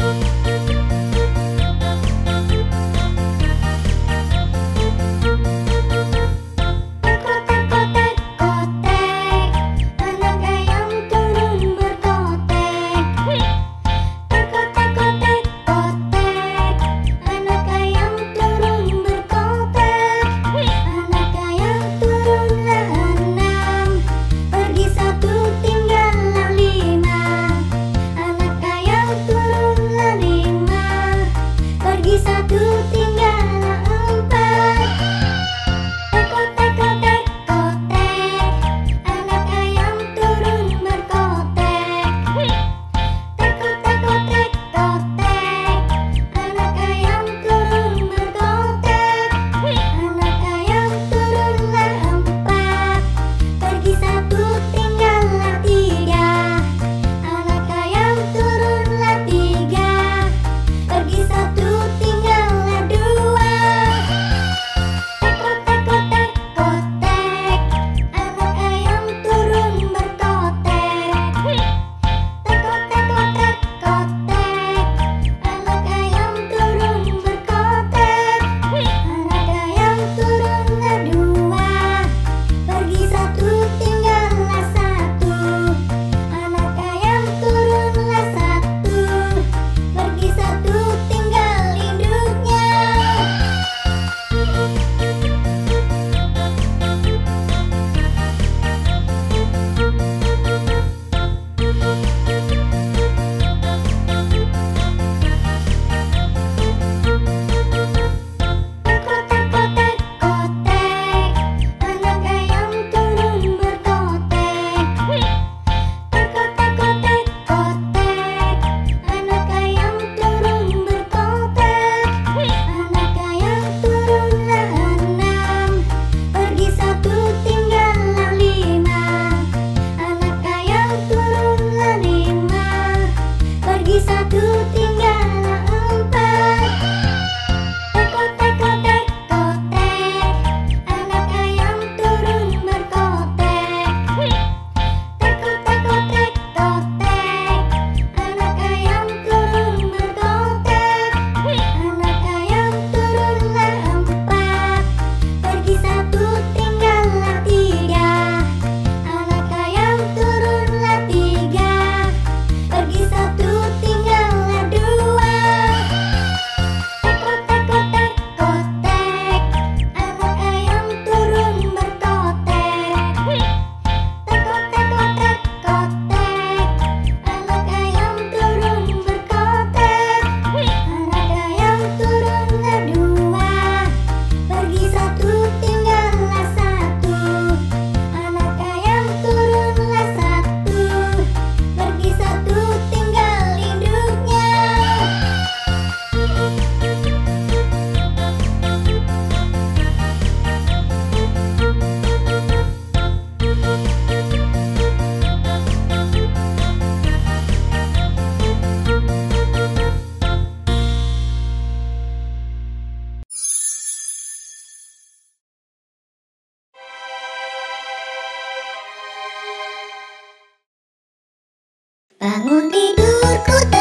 you. Bangun tidurku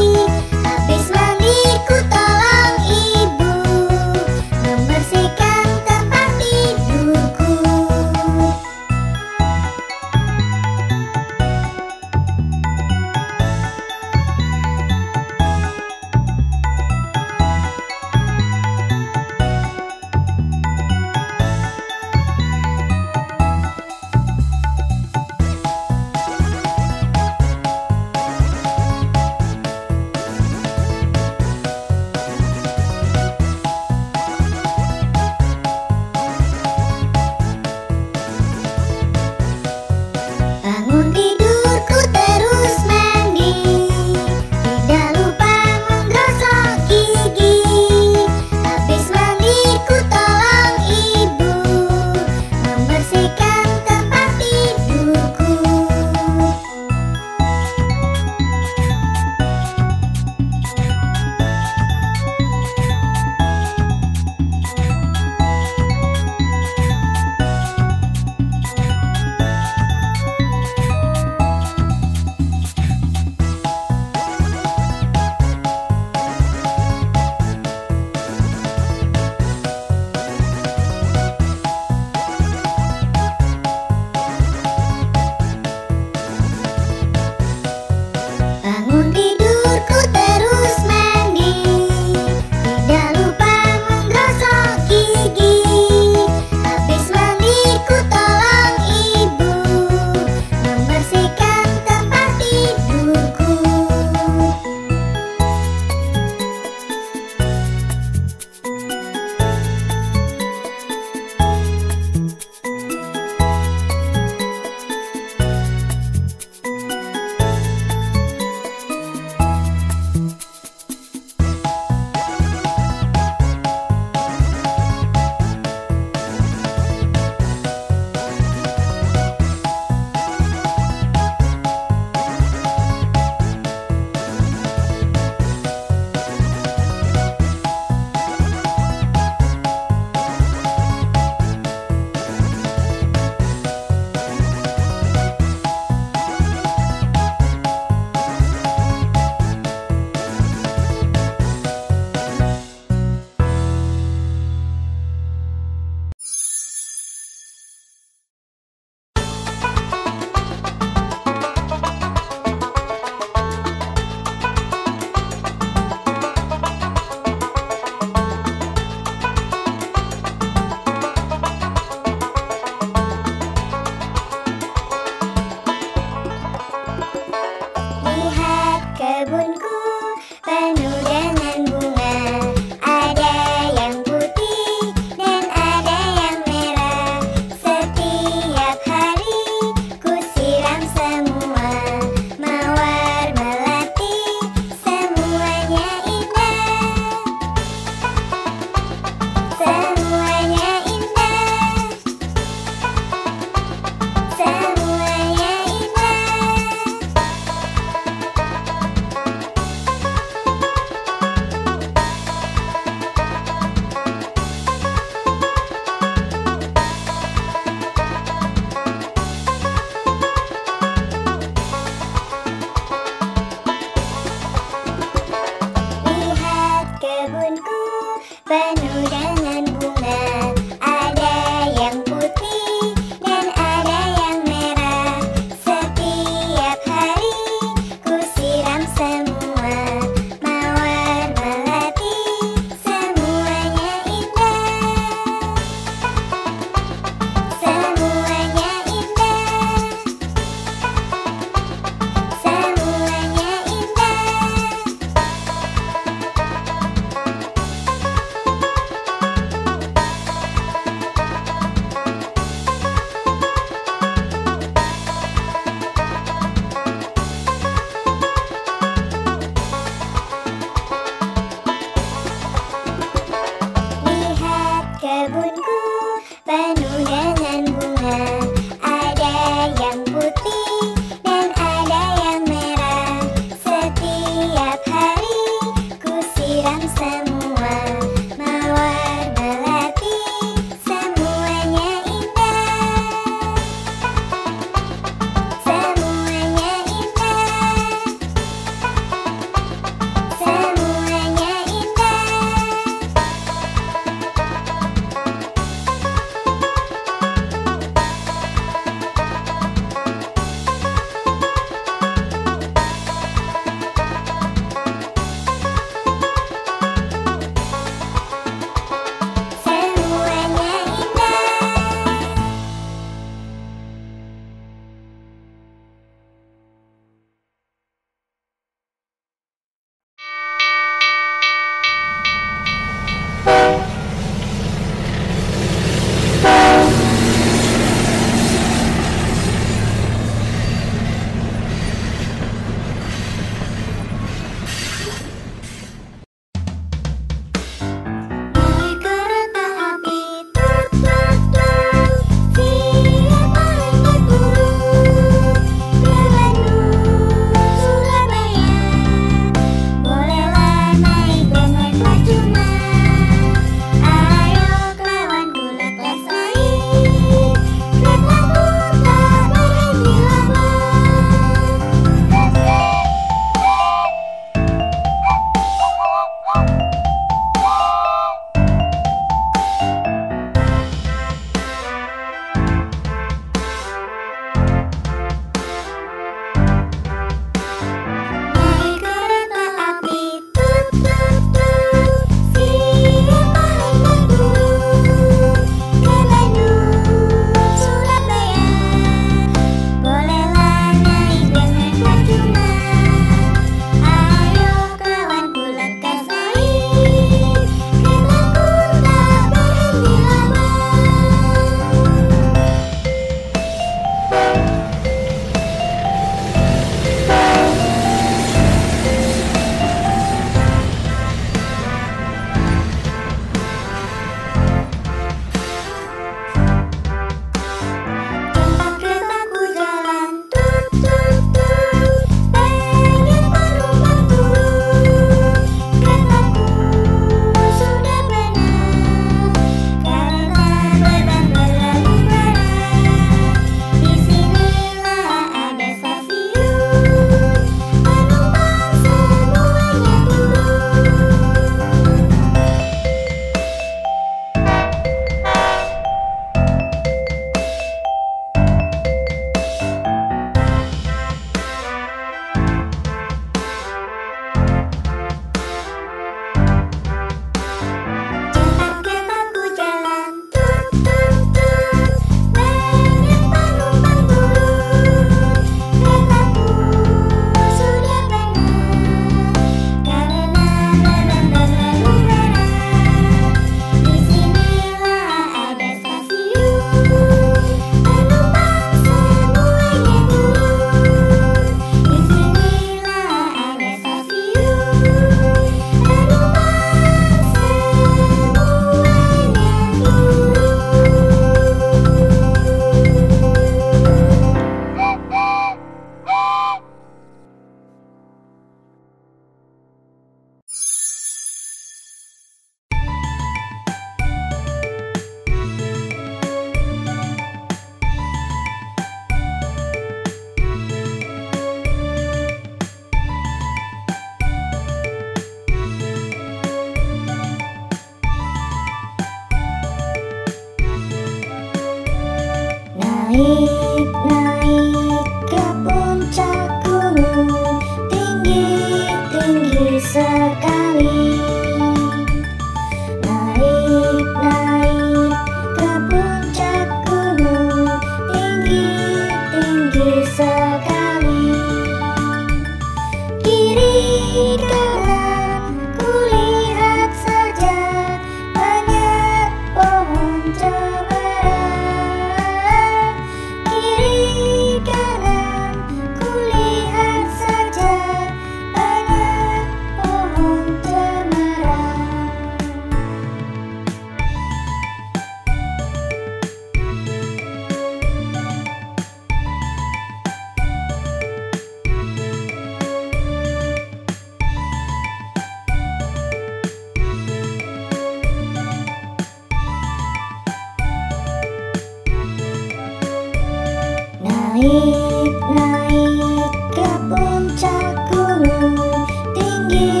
Naik, naik ke puncak gunung Tinggi,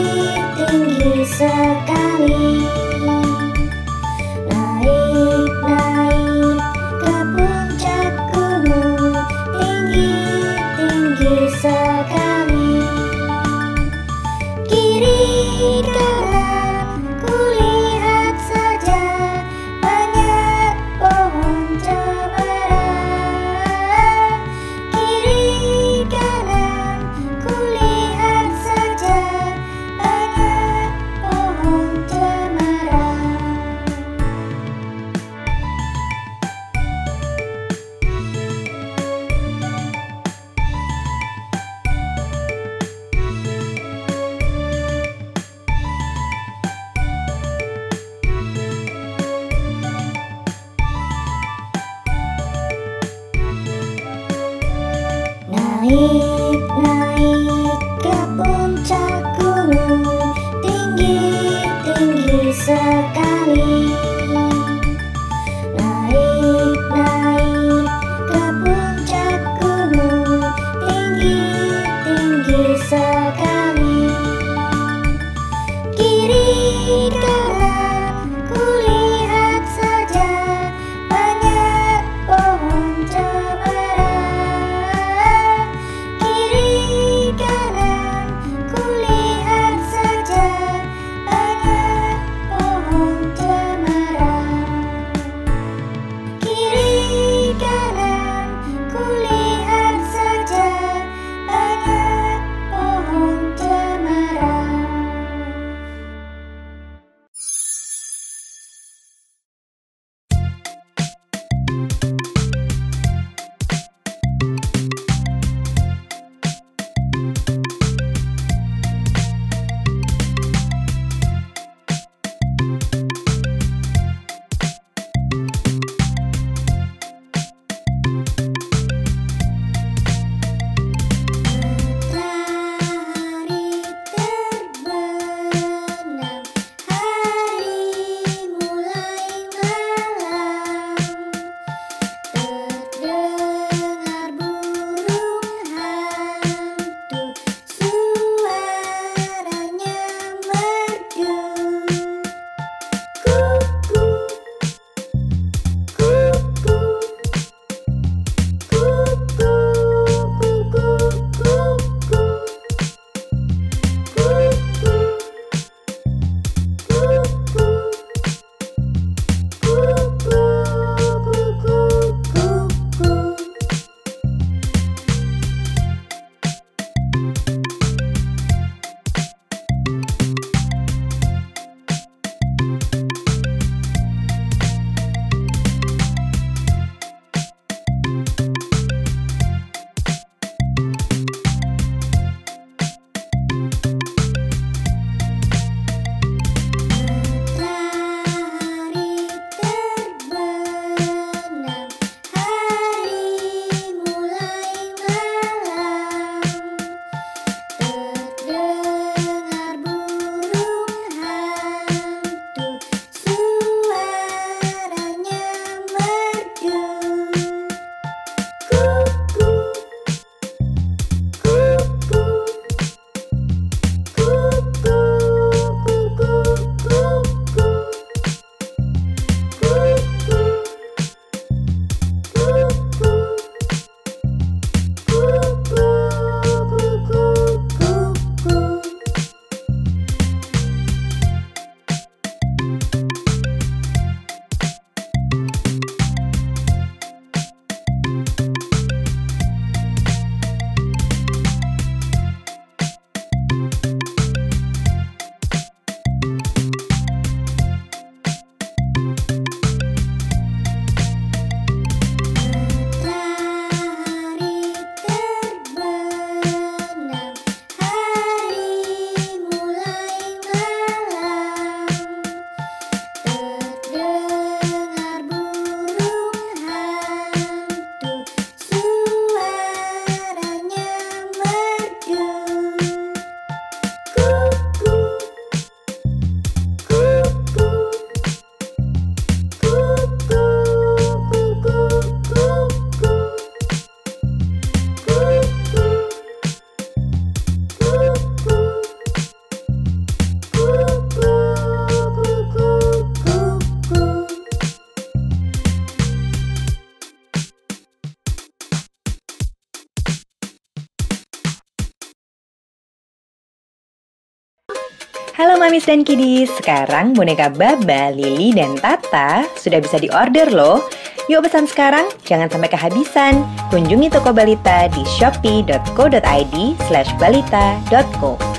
tinggi sekali Miss dan Kidis, sekarang boneka Baba, Lili, dan Tata sudah bisa diorder loh. Yuk pesan sekarang, jangan sampai kehabisan. Kunjungi toko Balita di shopee.co.id slash balita.co.